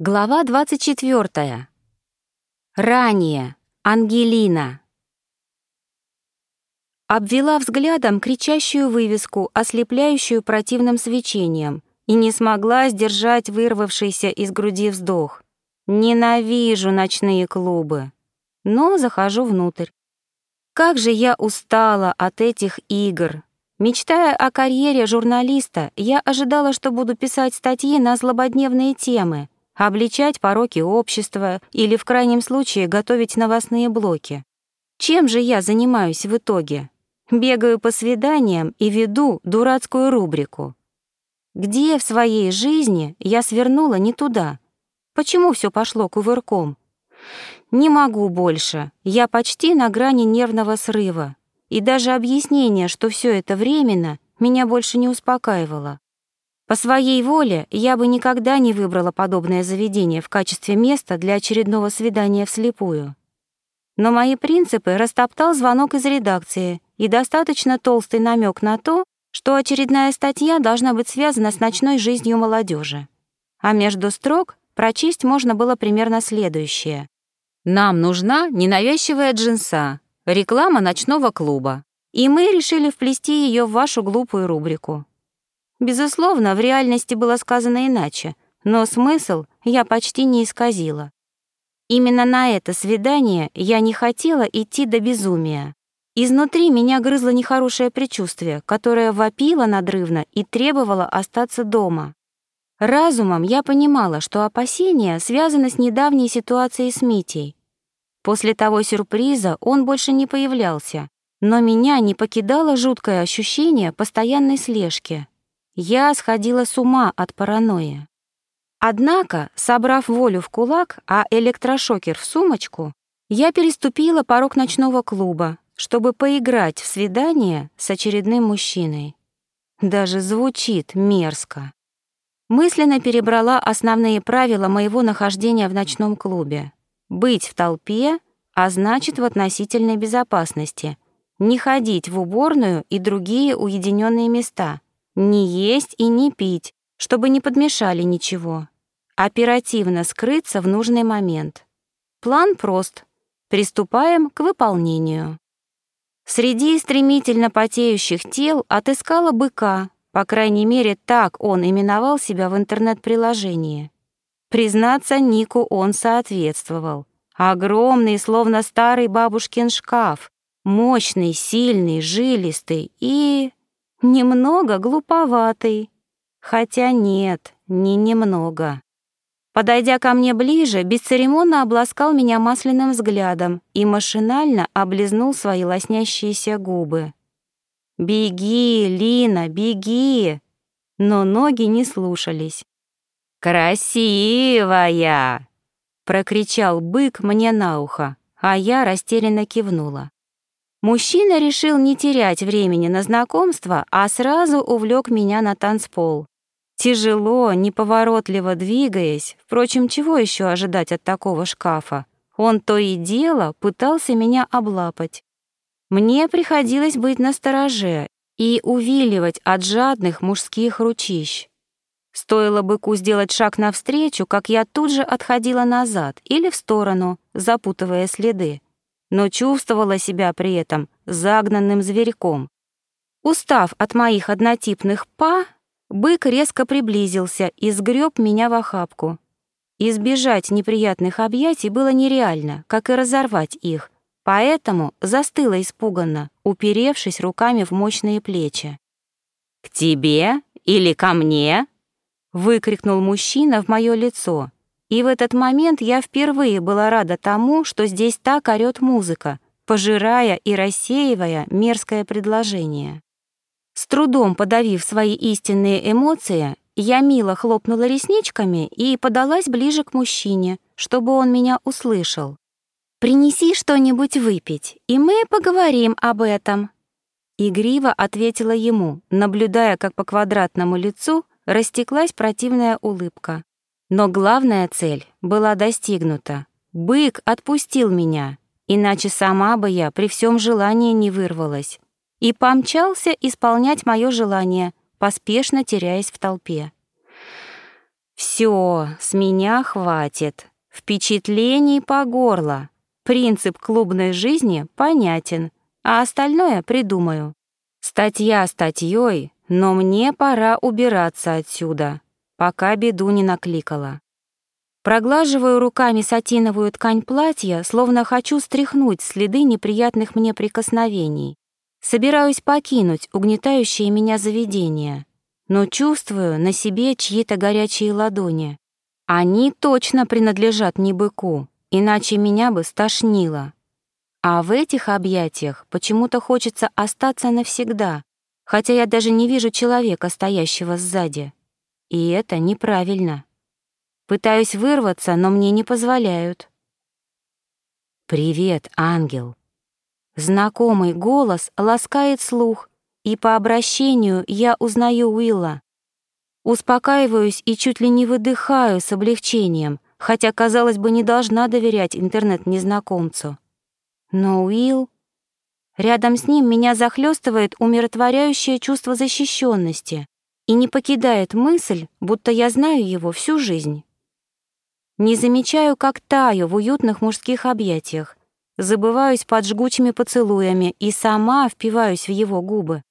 Глава 24. Ранее. Ангелина. Обвела взглядом кричащую вывеску, ослепляющую противным свечением, и не смогла сдержать вырвавшийся из груди вздох. Ненавижу ночные клубы. Но захожу внутрь. Как же я устала от этих игр. Мечтая о карьере журналиста, я ожидала, что буду писать статьи на злободневные темы — обличать пороки общества или, в крайнем случае, готовить новостные блоки. Чем же я занимаюсь в итоге? Бегаю по свиданиям и веду дурацкую рубрику. Где в своей жизни я свернула не туда? Почему все пошло кувырком? Не могу больше, я почти на грани нервного срыва. И даже объяснение, что все это временно, меня больше не успокаивало. По своей воле я бы никогда не выбрала подобное заведение в качестве места для очередного свидания вслепую. Но мои принципы растоптал звонок из редакции и достаточно толстый намек на то, что очередная статья должна быть связана с ночной жизнью молодежи. А между строк прочесть можно было примерно следующее. «Нам нужна ненавязчивая джинса, реклама ночного клуба, и мы решили вплести ее в вашу глупую рубрику. Безусловно, в реальности было сказано иначе, но смысл я почти не исказила. Именно на это свидание я не хотела идти до безумия. Изнутри меня грызло нехорошее предчувствие, которое вопило надрывно и требовало остаться дома. Разумом я понимала, что опасения связаны с недавней ситуацией с Митей. После того сюрприза он больше не появлялся, но меня не покидало жуткое ощущение постоянной слежки. Я сходила с ума от паранойи. Однако, собрав волю в кулак, а электрошокер в сумочку, я переступила порог ночного клуба, чтобы поиграть в свидание с очередным мужчиной. Даже звучит мерзко. Мысленно перебрала основные правила моего нахождения в ночном клубе. Быть в толпе, а значит в относительной безопасности. Не ходить в уборную и другие уединенные места — не есть и не пить, чтобы не подмешали ничего. Оперативно скрыться в нужный момент. План прост. Приступаем к выполнению. Среди стремительно потеющих тел отыскала быка, по крайней мере, так он именовал себя в интернет-приложении. Признаться, Нику он соответствовал. Огромный, словно старый бабушкин шкаф, мощный, сильный, жилистый и Немного глуповатый. Хотя нет, не немного. Подойдя ко мне ближе, бесцеремонно обласкал меня масляным взглядом и машинально облизнул свои лоснящиеся губы. «Беги, Лина, беги!» Но ноги не слушались. «Красивая!» — прокричал бык мне на ухо, а я растерянно кивнула. Мужчина решил не терять времени на знакомство, а сразу увлек меня на танцпол. Тяжело, неповоротливо двигаясь, впрочем, чего еще ожидать от такого шкафа, он то и дело пытался меня облапать. Мне приходилось быть настороже и увиливать от жадных мужских ручищ. Стоило быку сделать шаг навстречу, как я тут же отходила назад или в сторону, запутывая следы но чувствовала себя при этом загнанным зверьком. Устав от моих однотипных «па», бык резко приблизился и сгреб меня в охапку. Избежать неприятных объятий было нереально, как и разорвать их, поэтому застыла испуганно, уперевшись руками в мощные плечи. «К тебе или ко мне?» — выкрикнул мужчина в мое лицо, и в этот момент я впервые была рада тому, что здесь так орёт музыка, пожирая и рассеивая мерзкое предложение. С трудом подавив свои истинные эмоции, я мило хлопнула ресничками и подалась ближе к мужчине, чтобы он меня услышал. «Принеси что-нибудь выпить, и мы поговорим об этом», Игриво ответила ему, наблюдая, как по квадратному лицу растеклась противная улыбка. Но главная цель была достигнута. Бык отпустил меня, иначе сама бы я при всем желании не вырвалась. И помчался исполнять мое желание, поспешно теряясь в толпе. Все, с меня хватит. Впечатлений по горло. Принцип клубной жизни понятен, а остальное придумаю. Статья статьей, но мне пора убираться отсюда, пока беду не накликала. Проглаживаю руками сатиновую ткань платья, словно хочу стряхнуть следы неприятных мне прикосновений. Собираюсь покинуть угнетающее меня заведение, но чувствую на себе чьи-то горячие ладони. Они точно принадлежат не быку, иначе меня бы стошнило. А в этих объятиях почему-то хочется остаться навсегда, хотя я даже не вижу человека, стоящего сзади. И это неправильно. Пытаюсь вырваться, но мне не позволяют. «Привет, ангел!» Знакомый голос ласкает слух, и по обращению я узнаю Уилла. Успокаиваюсь и чуть ли не выдыхаю с облегчением, хотя, казалось бы, не должна доверять интернет-незнакомцу. Но Уилл... Рядом с ним меня захлестывает умиротворяющее чувство защищенности и не покидает мысль, будто я знаю его всю жизнь. Не замечаю, как таю в уютных мужских объятиях, забываюсь под жгучими поцелуями и сама впиваюсь в его губы.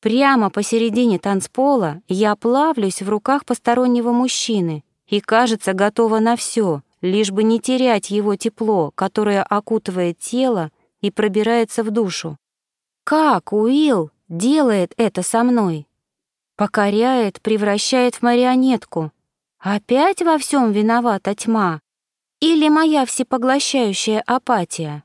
Прямо посередине танцпола я плавлюсь в руках постороннего мужчины и, кажется, готова на все, лишь бы не терять его тепло, которое окутывает тело и пробирается в душу. Как Уилл делает это со мной? Покоряет, превращает в марионетку. Опять во всем виновата тьма? Или моя всепоглощающая апатия?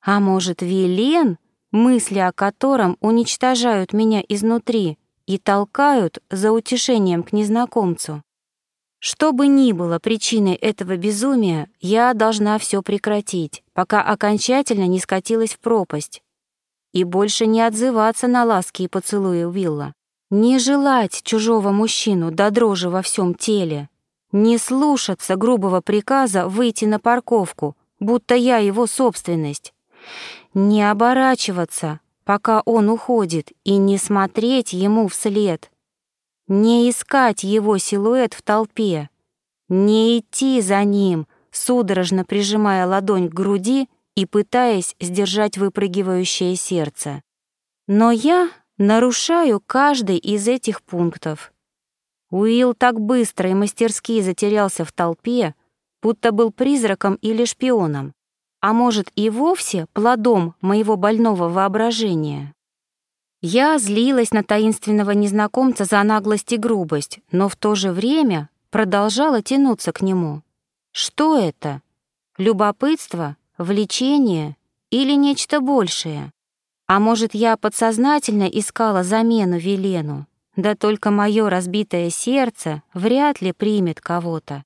А может, Вилен, мысли о котором уничтожают меня изнутри и толкают за утешением к незнакомцу? Что бы ни было причиной этого безумия, я должна все прекратить, пока окончательно не скатилась в пропасть. И больше не отзываться на ласки и поцелуи Уилла. Не желать чужого мужчину до дрожи во всем теле, не слушаться грубого приказа выйти на парковку, будто я его собственность. Не оборачиваться, пока он уходит, и не смотреть ему вслед. Не искать его силуэт в толпе. Не идти за ним, судорожно прижимая ладонь к груди и пытаясь сдержать выпрыгивающее сердце. Но я нарушаю каждый из этих пунктов. Уилл так быстро и мастерски затерялся в толпе, будто был призраком или шпионом, а может и вовсе плодом моего больного воображения. Я злилась на таинственного незнакомца за наглость и грубость, но в то же время продолжала тянуться к нему. Что это? Любопытство, влечение или нечто большее? А может, я подсознательно искала замену Велену? Да только мое разбитое сердце вряд ли примет кого-то.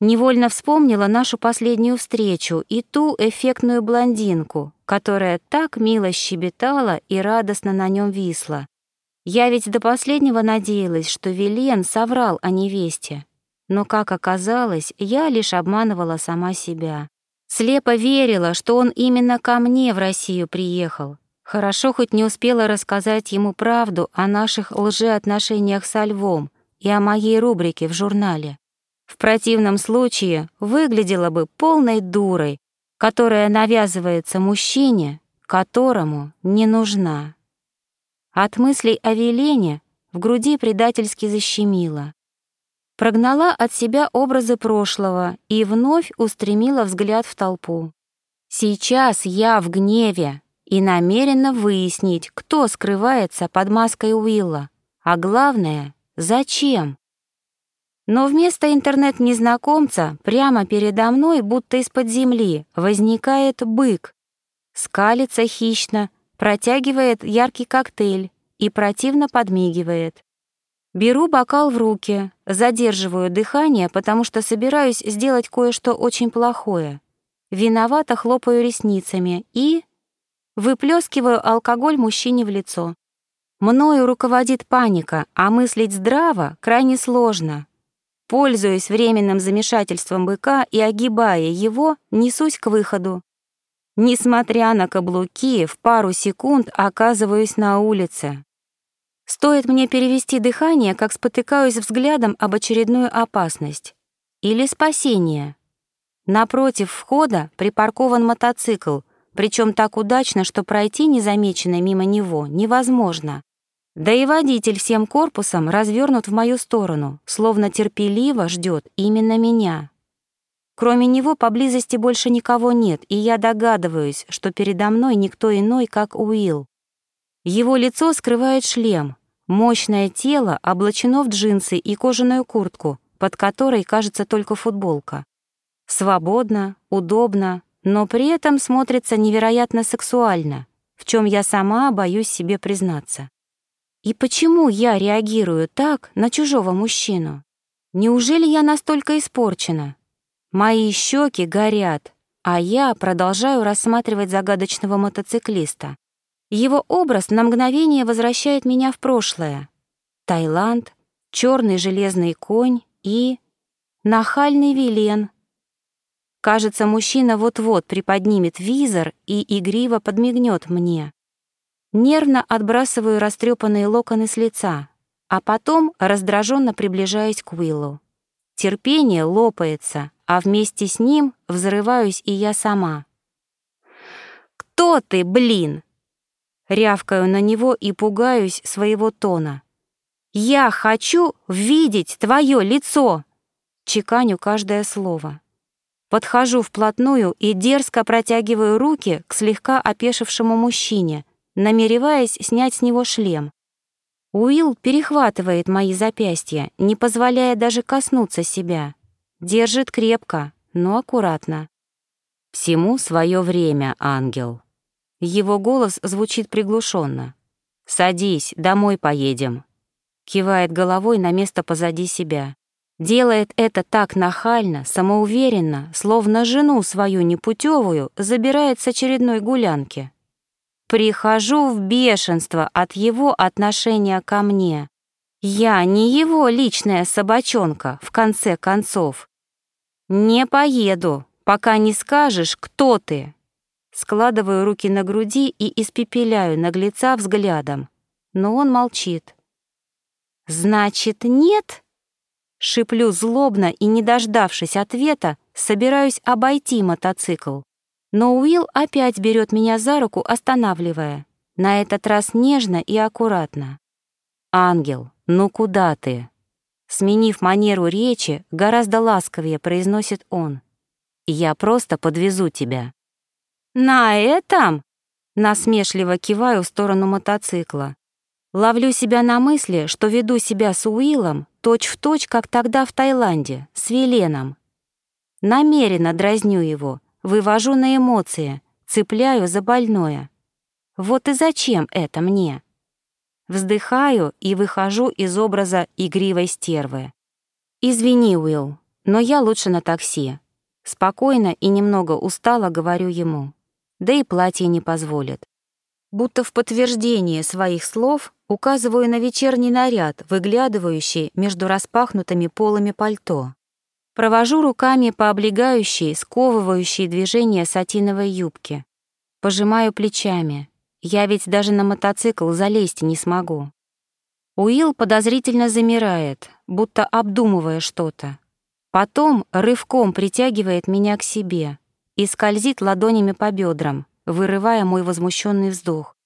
Невольно вспомнила нашу последнюю встречу и ту эффектную блондинку, которая так мило щебетала и радостно на нем висла. Я ведь до последнего надеялась, что Вилен соврал о невесте. Но, как оказалось, я лишь обманывала сама себя. Слепо верила, что он именно ко мне в Россию приехал, Хорошо хоть не успела рассказать ему правду о наших лжеотношениях со Львом и о моей рубрике в журнале. В противном случае выглядела бы полной дурой, которая навязывается мужчине, которому не нужна. От мыслей о Велене в груди предательски защемило. Прогнала от себя образы прошлого и вновь устремила взгляд в толпу. Сейчас я в гневе, и намерена выяснить, кто скрывается под маской Уилла, а главное, зачем. Но вместо интернет-незнакомца прямо передо мной, будто из-под земли, возникает бык. Скалится хищно, протягивает яркий коктейль и противно подмигивает. Беру бокал в руки, задерживаю дыхание, потому что собираюсь сделать кое-что очень плохое. Виновато хлопаю ресницами и Выплескиваю алкоголь мужчине в лицо. Мною руководит паника, а мыслить здраво крайне сложно. Пользуясь временным замешательством быка и огибая его, несусь к выходу. Несмотря на каблуки, в пару секунд оказываюсь на улице. Стоит мне перевести дыхание, как спотыкаюсь взглядом об очередную опасность. Или спасение. Напротив входа припаркован мотоцикл, причем так удачно, что пройти незамеченной мимо него невозможно. Да и водитель всем корпусом развернут в мою сторону, словно терпеливо ждет именно меня. Кроме него поблизости больше никого нет, и я догадываюсь, что передо мной никто иной, как Уилл. Его лицо скрывает шлем, мощное тело облачено в джинсы и кожаную куртку, под которой кажется только футболка. Свободно, удобно, но при этом смотрится невероятно сексуально, в чем я сама боюсь себе признаться. И почему я реагирую так на чужого мужчину? Неужели я настолько испорчена? Мои щеки горят, а я продолжаю рассматривать загадочного мотоциклиста. Его образ на мгновение возвращает меня в прошлое. Таиланд, черный железный конь и... нахальный Вилен. Кажется, мужчина вот-вот приподнимет визор и игриво подмигнет мне. Нервно отбрасываю растрепанные локоны с лица, а потом раздраженно приближаюсь к Уиллу. Терпение лопается, а вместе с ним взрываюсь и я сама. «Кто ты, блин?» Рявкаю на него и пугаюсь своего тона. «Я хочу видеть твое лицо!» Чеканю каждое слово. Подхожу вплотную и дерзко протягиваю руки к слегка опешившему мужчине — намереваясь снять с него шлем. Уилл перехватывает мои запястья, не позволяя даже коснуться себя. Держит крепко, но аккуратно. «Всему свое время, ангел». Его голос звучит приглушенно. «Садись, домой поедем». Кивает головой на место позади себя. Делает это так нахально, самоуверенно, словно жену свою непутевую забирает с очередной гулянки. Прихожу в бешенство от его отношения ко мне. Я не его личная собачонка, в конце концов. Не поеду, пока не скажешь, кто ты. Складываю руки на груди и испепеляю наглеца взглядом, но он молчит. «Значит, нет?» Шиплю злобно и, не дождавшись ответа, собираюсь обойти мотоцикл. Но Уилл опять берет меня за руку, останавливая. На этот раз нежно и аккуратно. «Ангел, ну куда ты?» Сменив манеру речи, гораздо ласковее произносит он. «Я просто подвезу тебя». «На этом?» Насмешливо киваю в сторону мотоцикла. Ловлю себя на мысли, что веду себя с Уиллом точь-в-точь, точь, как тогда в Таиланде, с Веленом. Намеренно дразню его, Вывожу на эмоции, цепляю за больное. Вот и зачем это мне? Вздыхаю и выхожу из образа игривой стервы. «Извини, Уилл, но я лучше на такси». Спокойно и немного устало говорю ему. Да и платье не позволит. Будто в подтверждение своих слов указываю на вечерний наряд, выглядывающий между распахнутыми полами пальто. Провожу руками по облегающей, сковывающей движения сатиновой юбки. Пожимаю плечами. Я ведь даже на мотоцикл залезть не смогу. Уилл подозрительно замирает, будто обдумывая что-то. Потом рывком притягивает меня к себе и скользит ладонями по бедрам, вырывая мой возмущенный вздох.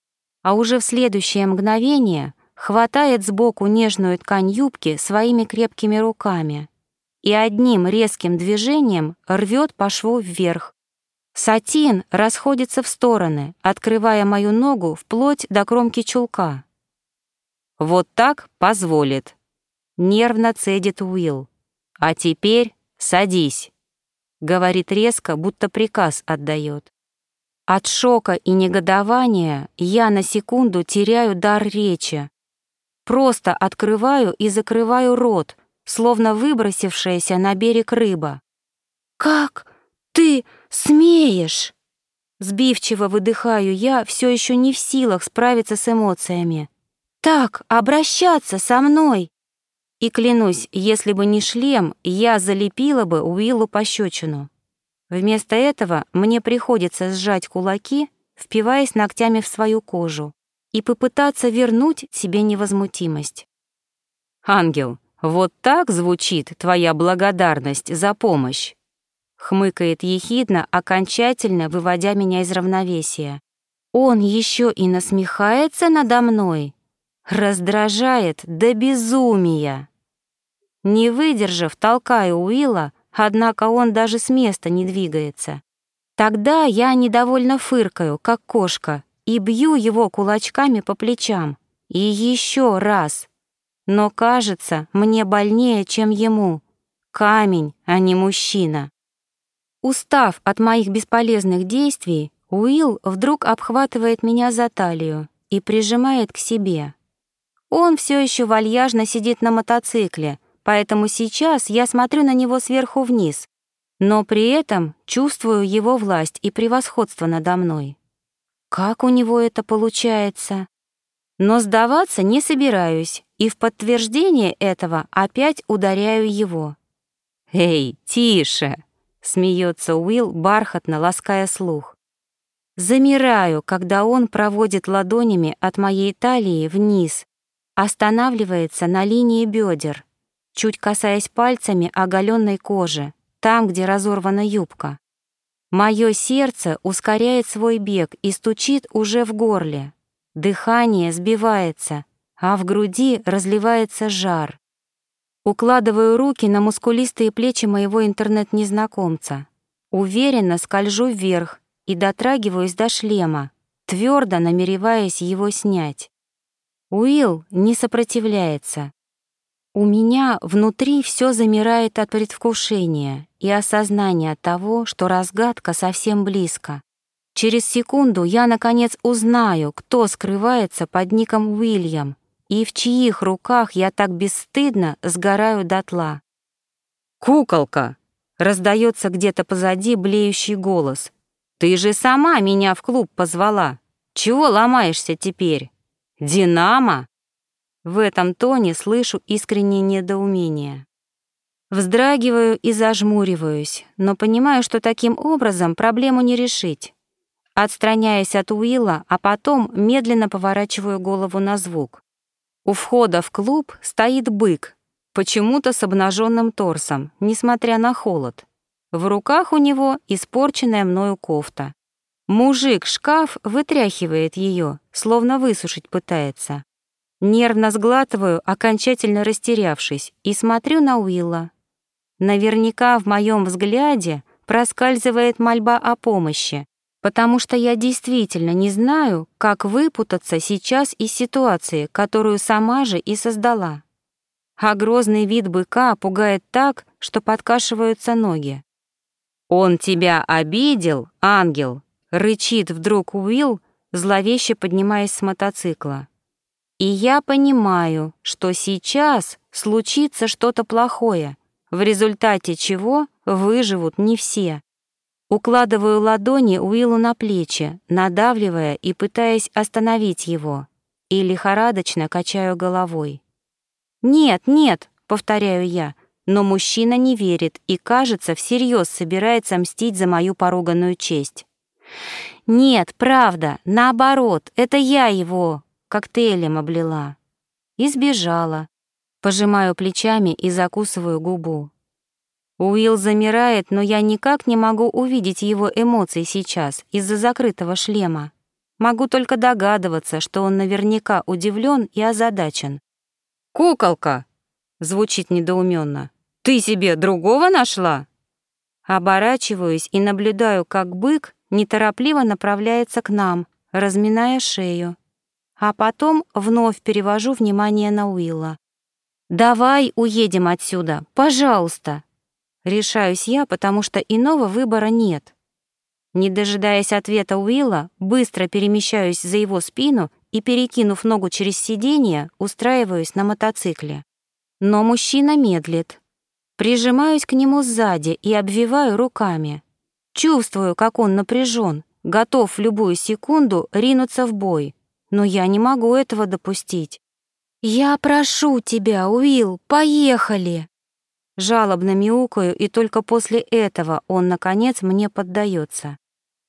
А уже в следующее мгновение хватает сбоку нежную ткань юбки своими крепкими руками и одним резким движением рвет по шву вверх. Сатин расходится в стороны, открывая мою ногу вплоть до кромки чулка. «Вот так позволит», — нервно цедит Уилл. «А теперь садись», — говорит резко, будто приказ отдает. От шока и негодования я на секунду теряю дар речи. Просто открываю и закрываю рот, словно выбросившаяся на берег рыба. «Как ты смеешь?» Сбивчиво выдыхаю я, все еще не в силах справиться с эмоциями. «Так обращаться со мной!» И клянусь, если бы не шлем, я залепила бы Уиллу пощечину. Вместо этого мне приходится сжать кулаки, впиваясь ногтями в свою кожу, и попытаться вернуть себе невозмутимость. «Ангел, вот так звучит твоя благодарность за помощь?» Хмыкает ехидно, окончательно выводя меня из равновесия. Он еще и насмехается надо мной. Раздражает до безумия. Не выдержав, толкаю Уилла, однако он даже с места не двигается. Тогда я недовольно фыркаю, как кошка, и бью его кулачками по плечам. И еще раз. Но кажется, мне больнее, чем ему. Камень, а не мужчина. Устав от моих бесполезных действий, Уилл вдруг обхватывает меня за талию и прижимает к себе. Он все еще вальяжно сидит на мотоцикле, поэтому сейчас я смотрю на него сверху вниз, но при этом чувствую его власть и превосходство надо мной. Как у него это получается? Но сдаваться не собираюсь, и в подтверждение этого опять ударяю его. «Эй, тише!» — смеется Уилл, бархатно лаская слух. Замираю, когда он проводит ладонями от моей талии вниз, останавливается на линии бедер, чуть касаясь пальцами оголенной кожи, там, где разорвана юбка. Мое сердце ускоряет свой бег и стучит уже в горле. Дыхание сбивается, а в груди разливается жар. Укладываю руки на мускулистые плечи моего интернет-незнакомца. Уверенно скольжу вверх и дотрагиваюсь до шлема, твердо намереваясь его снять. Уилл не сопротивляется, у меня внутри все замирает от предвкушения и осознания того, что разгадка совсем близко. Через секунду я, наконец, узнаю, кто скрывается под ником Уильям и в чьих руках я так бесстыдно сгораю дотла. «Куколка!» — раздается где-то позади блеющий голос. «Ты же сама меня в клуб позвала. Чего ломаешься теперь? Динамо?» В этом тоне слышу искреннее недоумение. Вздрагиваю и зажмуриваюсь, но понимаю, что таким образом проблему не решить. Отстраняясь от Уилла, а потом медленно поворачиваю голову на звук. У входа в клуб стоит бык, почему-то с обнаженным торсом, несмотря на холод. В руках у него испорченная мною кофта. Мужик-шкаф вытряхивает ее, словно высушить пытается. Нервно сглатываю, окончательно растерявшись, и смотрю на Уилла. Наверняка в моем взгляде проскальзывает мольба о помощи, потому что я действительно не знаю, как выпутаться сейчас из ситуации, которую сама же и создала. А грозный вид быка пугает так, что подкашиваются ноги. «Он тебя обидел, ангел?» — рычит вдруг Уилл, зловеще поднимаясь с мотоцикла. И я понимаю, что сейчас случится что-то плохое, в результате чего выживут не все. Укладываю ладони Уиллу на плечи, надавливая и пытаясь остановить его, и лихорадочно качаю головой. «Нет, нет», — повторяю я, но мужчина не верит и, кажется, всерьез собирается мстить за мою поруганную честь. «Нет, правда, наоборот, это я его, коктейлем облила. И сбежала. Пожимаю плечами и закусываю губу. Уилл замирает, но я никак не могу увидеть его эмоции сейчас из-за закрытого шлема. Могу только догадываться, что он наверняка удивлен и озадачен. «Куколка!» — звучит недоуменно. «Ты себе другого нашла?» Оборачиваюсь и наблюдаю, как бык неторопливо направляется к нам, разминая шею а потом вновь перевожу внимание на Уилла. «Давай уедем отсюда, пожалуйста!» Решаюсь я, потому что иного выбора нет. Не дожидаясь ответа Уилла, быстро перемещаюсь за его спину и, перекинув ногу через сиденье, устраиваюсь на мотоцикле. Но мужчина медлит. Прижимаюсь к нему сзади и обвиваю руками. Чувствую, как он напряжен, готов в любую секунду ринуться в бой но я не могу этого допустить. «Я прошу тебя, Уилл, поехали!» Жалобно мяукаю, и только после этого он, наконец, мне поддается.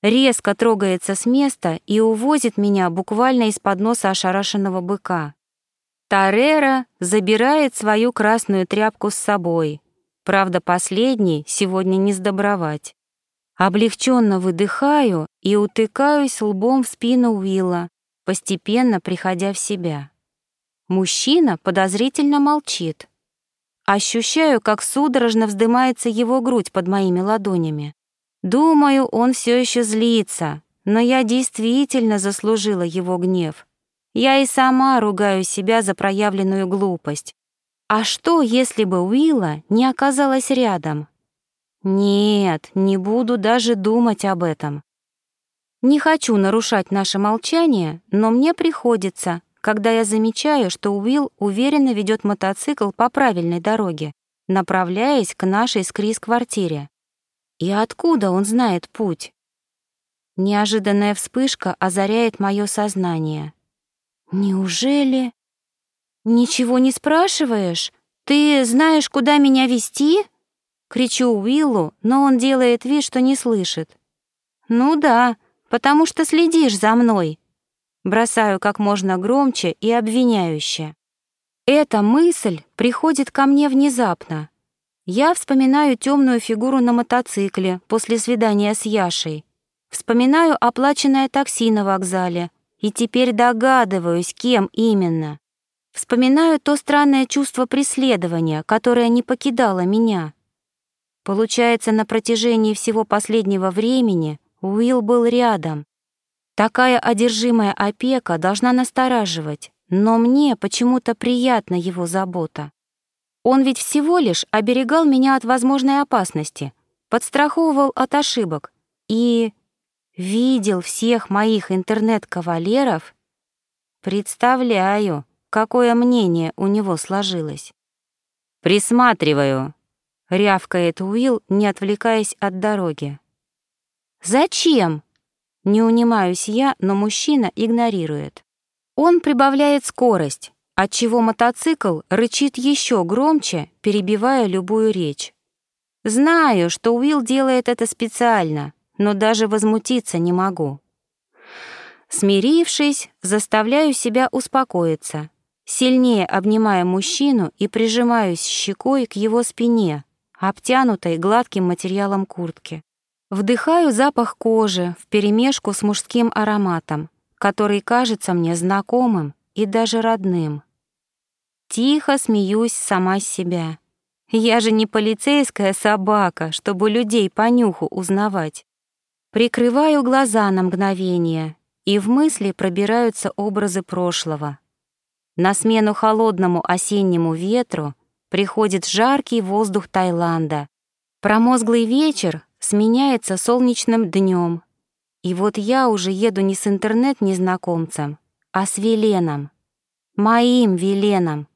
резко трогается с места и увозит меня буквально из-под носа ошарашенного быка. Тарера забирает свою красную тряпку с собой. Правда, последний сегодня не сдобровать. Облегченно выдыхаю и утыкаюсь лбом в спину Уилла, постепенно приходя в себя. Мужчина подозрительно молчит. Ощущаю, как судорожно вздымается его грудь под моими ладонями. Думаю, он все еще злится, но я действительно заслужила его гнев. Я и сама ругаю себя за проявленную глупость. А что, если бы Уилла не оказалась рядом? Нет, не буду даже думать об этом. Не хочу нарушать наше молчание, но мне приходится, когда я замечаю, что Уилл уверенно ведет мотоцикл по правильной дороге, направляясь к нашей с Крис квартире. И откуда он знает путь? Неожиданная вспышка озаряет мое сознание. Неужели? Ничего не спрашиваешь? Ты знаешь, куда меня вести? Кричу Уиллу, но он делает вид, что не слышит. Ну да, потому что следишь за мной. Бросаю как можно громче и обвиняюще. Эта мысль приходит ко мне внезапно. Я вспоминаю темную фигуру на мотоцикле после свидания с Яшей. Вспоминаю оплаченное такси на вокзале и теперь догадываюсь, кем именно. Вспоминаю то странное чувство преследования, которое не покидало меня. Получается, на протяжении всего последнего времени Уилл был рядом, Такая одержимая опека должна настораживать, но мне почему-то приятна его забота. Он ведь всего лишь оберегал меня от возможной опасности, подстраховывал от ошибок и видел всех моих интернет-кавалеров. Представляю, какое мнение у него сложилось. «Присматриваю», — рявкает Уилл, не отвлекаясь от дороги. «Зачем?» Не унимаюсь я, но мужчина игнорирует. Он прибавляет скорость, отчего мотоцикл рычит еще громче, перебивая любую речь. Знаю, что Уилл делает это специально, но даже возмутиться не могу. Смирившись, заставляю себя успокоиться, сильнее обнимая мужчину и прижимаюсь щекой к его спине, обтянутой гладким материалом куртки. Вдыхаю запах кожи вперемешку с мужским ароматом, который кажется мне знакомым и даже родным. Тихо смеюсь сама себя. Я же не полицейская собака, чтобы людей по нюху узнавать. Прикрываю глаза на мгновение, и в мысли пробираются образы прошлого. На смену холодному осеннему ветру приходит жаркий воздух Таиланда. Промозглый вечер сменяется солнечным днем. И вот я уже еду не с интернет-незнакомцем, а с Веленом. Моим Веленом.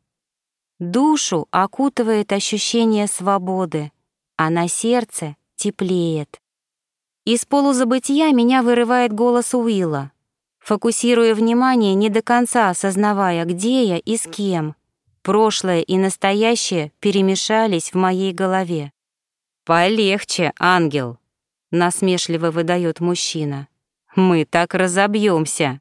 Душу окутывает ощущение свободы, а на сердце теплеет. Из полузабытия меня вырывает голос Уилла, фокусируя внимание, не до конца осознавая, где я и с кем. Прошлое и настоящее перемешались в моей голове. «Полегче, ангел», — насмешливо выдает мужчина. «Мы так разобьемся.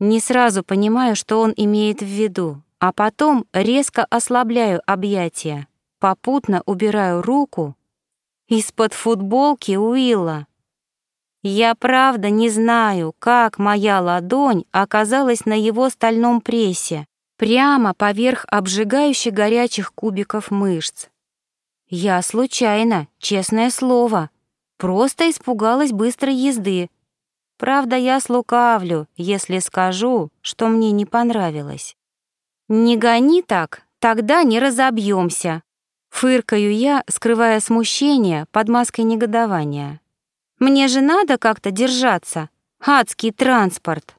Не сразу понимаю, что он имеет в виду, а потом резко ослабляю объятия, попутно убираю руку из-под футболки Уилла. Я правда не знаю, как моя ладонь оказалась на его стальном прессе, прямо поверх обжигающе горячих кубиков мышц. Я случайно, честное слово. Просто испугалась быстрой езды. Правда, я слукавлю, если скажу, что мне не понравилось. Не гони так, тогда не разобьемся. Фыркаю я, скрывая смущение под маской негодования. Мне же надо как-то держаться. Адский транспорт.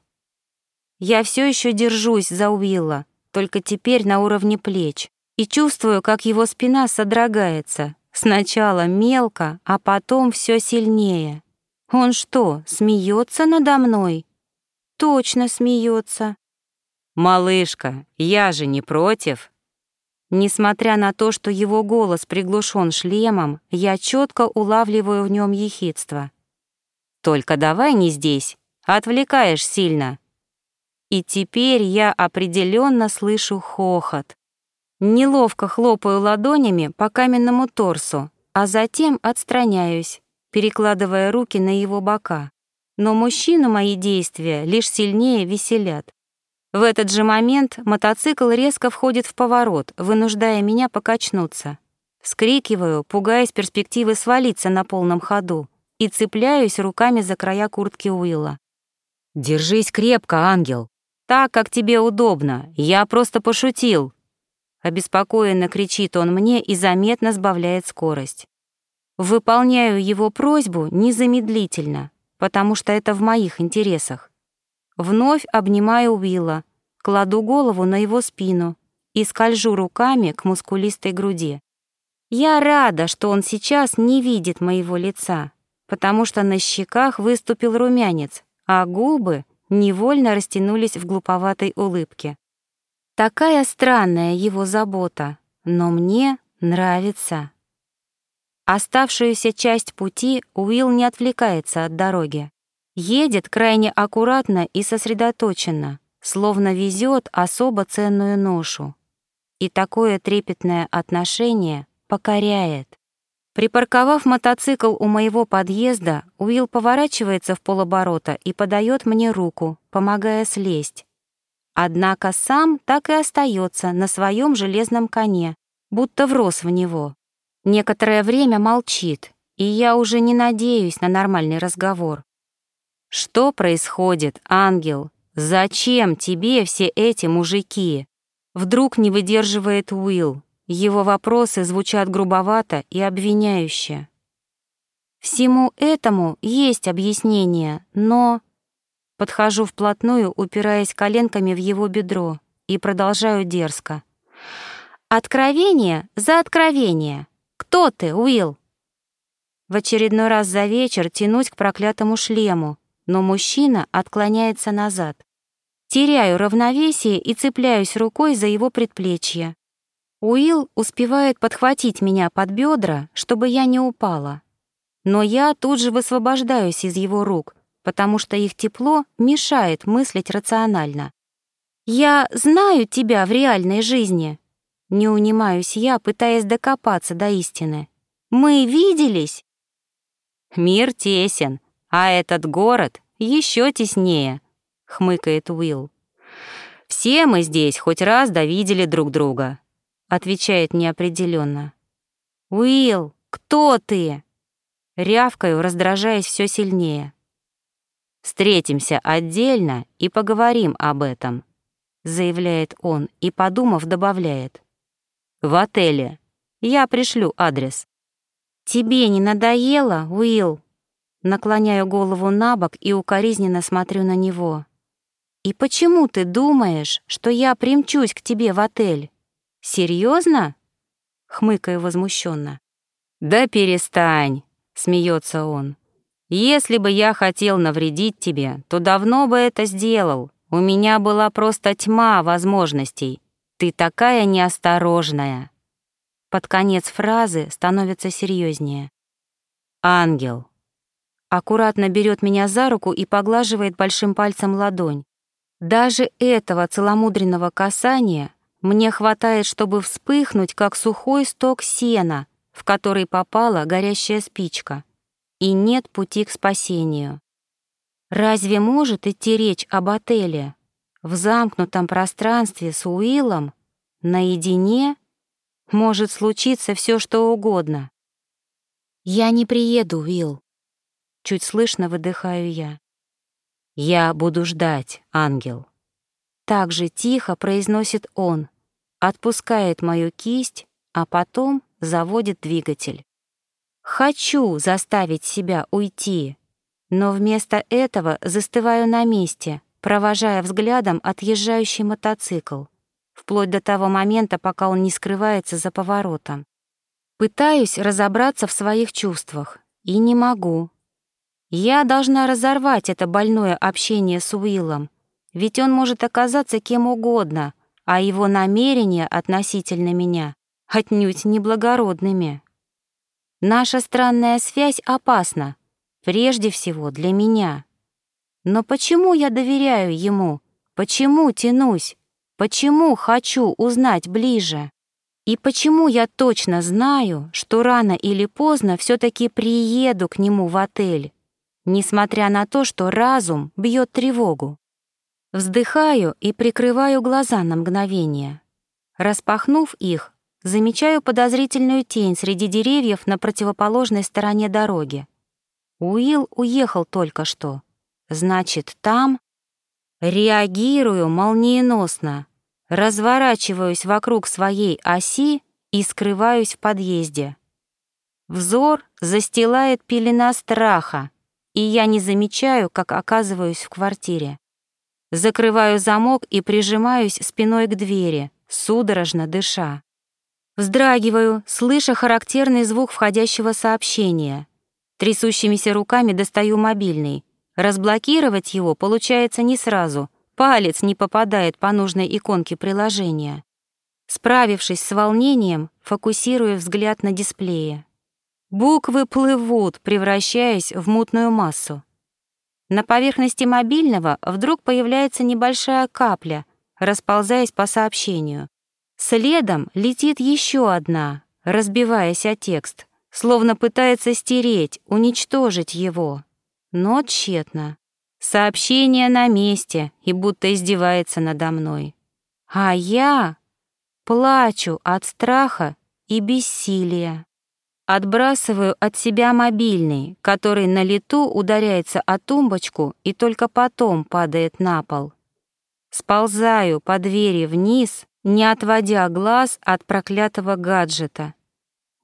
Я все еще держусь за Уилла, только теперь на уровне плеч и чувствую, как его спина содрогается. Сначала мелко, а потом все сильнее. Он что, смеется надо мной? Точно смеется. «Малышка, я же не против». Несмотря на то, что его голос приглушен шлемом, я четко улавливаю в нем ехидство. Только давай не здесь, отвлекаешь сильно. И теперь я определенно слышу хохот. Неловко хлопаю ладонями по каменному торсу, а затем отстраняюсь, перекладывая руки на его бока. Но мужчину мои действия лишь сильнее веселят. В этот же момент мотоцикл резко входит в поворот, вынуждая меня покачнуться. Скрикиваю, пугаясь перспективы свалиться на полном ходу, и цепляюсь руками за края куртки Уилла. «Держись крепко, ангел. Так, как тебе удобно. Я просто пошутил», Обеспокоенно кричит он мне и заметно сбавляет скорость. Выполняю его просьбу незамедлительно, потому что это в моих интересах. Вновь обнимаю Уилла, кладу голову на его спину и скольжу руками к мускулистой груди. Я рада, что он сейчас не видит моего лица, потому что на щеках выступил румянец, а губы невольно растянулись в глуповатой улыбке. Такая странная его забота, но мне нравится. Оставшуюся часть пути Уилл не отвлекается от дороги. Едет крайне аккуратно и сосредоточенно, словно везет особо ценную ношу. И такое трепетное отношение покоряет. Припарковав мотоцикл у моего подъезда, Уилл поворачивается в полоборота и подает мне руку, помогая слезть. Однако сам так и остается на своем железном коне, будто врос в него. Некоторое время молчит, и я уже не надеюсь на нормальный разговор. «Что происходит, ангел? Зачем тебе все эти мужики?» Вдруг не выдерживает Уилл. Его вопросы звучат грубовато и обвиняюще. Всему этому есть объяснение, но... Подхожу вплотную, упираясь коленками в его бедро, и продолжаю дерзко. «Откровение за откровение! Кто ты, Уилл?» В очередной раз за вечер тянусь к проклятому шлему, но мужчина отклоняется назад. Теряю равновесие и цепляюсь рукой за его предплечье. Уилл успевает подхватить меня под бедра, чтобы я не упала. Но я тут же высвобождаюсь из его рук — потому что их тепло мешает мыслить рационально. «Я знаю тебя в реальной жизни», — не унимаюсь я, пытаясь докопаться до истины. «Мы виделись?» «Мир тесен, а этот город еще теснее», — хмыкает Уилл. «Все мы здесь хоть раз довидели друг друга», — отвечает неопределенно. «Уилл, кто ты?» Рявкаю, раздражаясь все сильнее. Встретимся отдельно и поговорим об этом», — заявляет он и, подумав, добавляет. «В отеле. Я пришлю адрес». «Тебе не надоело, Уилл?» Наклоняю голову на бок и укоризненно смотрю на него. «И почему ты думаешь, что я примчусь к тебе в отель? Серьезно? хмыкаю возмущенно. «Да перестань!» — смеется он. Если бы я хотел навредить тебе, то давно бы это сделал. У меня была просто тьма возможностей. Ты такая неосторожная. Под конец фразы становится серьезнее. Ангел. Аккуратно берет меня за руку и поглаживает большим пальцем ладонь. Даже этого целомудренного касания мне хватает, чтобы вспыхнуть, как сухой сток сена, в который попала горящая спичка и нет пути к спасению. Разве может идти речь об отеле? В замкнутом пространстве с Уиллом? Наедине? Может случиться все, что угодно. «Я не приеду, Уилл», — чуть слышно выдыхаю я. «Я буду ждать, ангел». Так же тихо произносит он, отпускает мою кисть, а потом заводит двигатель. Хочу заставить себя уйти, но вместо этого застываю на месте, провожая взглядом отъезжающий мотоцикл, вплоть до того момента, пока он не скрывается за поворотом. Пытаюсь разобраться в своих чувствах, и не могу. Я должна разорвать это больное общение с Уиллом, ведь он может оказаться кем угодно, а его намерения относительно меня отнюдь неблагородными. Наша странная связь опасна, Прежде всего для меня. Но почему я доверяю ему? Почему тянусь? Почему хочу узнать ближе? И почему я точно знаю, что рано или поздно все таки приеду к нему в отель, несмотря на то, что разум бьет тревогу? Вздыхаю и прикрываю глаза на мгновение. Распахнув их, замечаю подозрительную тень среди деревьев на противоположной стороне дороги. Уилл уехал только что. Значит, там... Реагирую молниеносно, разворачиваюсь вокруг своей оси и скрываюсь в подъезде. Взор застилает пелена страха, и я не замечаю, как оказываюсь в квартире. Закрываю замок и прижимаюсь спиной к двери, судорожно дыша. Вздрагиваю, слыша характерный звук входящего сообщения. Трясущимися руками достаю мобильный. Разблокировать его получается не сразу, палец не попадает по нужной иконке приложения. Справившись с волнением, фокусирую взгляд на дисплее. Буквы плывут, превращаясь в мутную массу. На поверхности мобильного вдруг появляется небольшая капля, расползаясь по сообщению. Следом летит еще одна, разбиваясь о текст, словно пытается стереть, уничтожить его. Но тщетно. Сообщение на месте и будто издевается надо мной. А я плачу от страха и бессилия. Отбрасываю от себя мобильный, который на лету ударяется о тумбочку и только потом падает на пол. Сползаю по двери вниз, не отводя глаз от проклятого гаджета.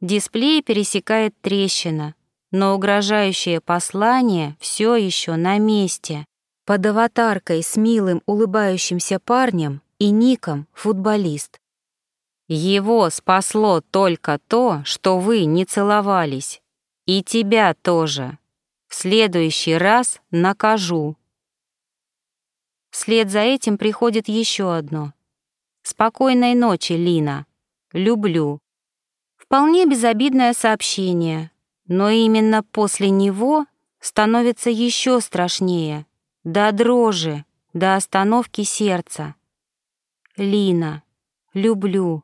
Дисплей пересекает трещина, но угрожающее послание все еще на месте. Под аватаркой с милым улыбающимся парнем и ником «футболист». Его спасло только то, что вы не целовались. И тебя тоже. В следующий раз накажу. Вслед за этим приходит еще одно. Спокойной ночи, Лина. Люблю. Вполне безобидное сообщение, но именно после него становится еще страшнее, до дрожи, до остановки сердца. Лина, люблю.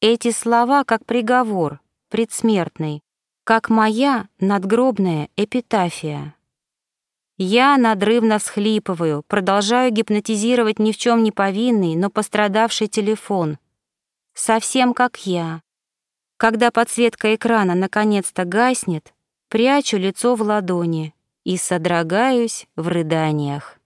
Эти слова как приговор, предсмертный, как моя надгробная эпитафия. Я надрывно всхлипываю, продолжаю гипнотизировать ни в чем не повинный, но пострадавший телефон. Совсем как я. Когда подсветка экрана наконец-то гаснет, прячу лицо в ладони и содрогаюсь в рыданиях.